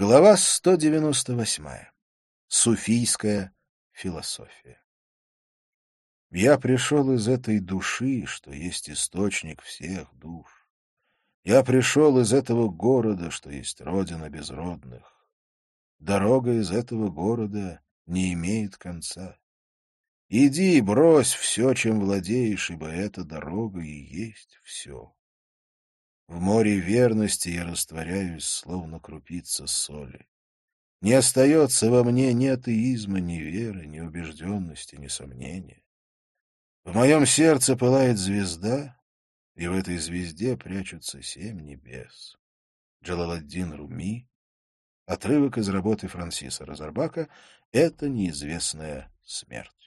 Глава 198. Суфийская философия. Я пришел из этой души, что есть источник всех душ. Я пришел из этого города, что есть родина безродных. Дорога из этого города не имеет конца. Иди, брось все, чем владеешь, ибо эта дорога и есть все. В море верности я растворяюсь, словно крупица соли. Не остается во мне ни атеизма, ни веры, ни убежденности, ни сомнения. В моем сердце пылает звезда, и в этой звезде прячутся семь небес. Джалаладдин Руми. Отрывок из работы Франсиса Розарбака «Это неизвестная смерть».